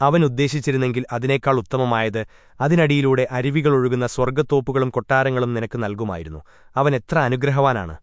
അവൻ ഉദ്ദേശിച്ചിരുന്നെങ്കിൽ അതിനേക്കാൾ ഉത്തമമായത് അതിനടിയിലൂടെ അരുവികളൊഴുകുന്ന സ്വർഗത്തോപ്പുകളും കൊട്ടാരങ്ങളും നിനക്ക് നൽകുമായിരുന്നു. അവൻ എത്ര അനുഗ്രഹവാനാണ്?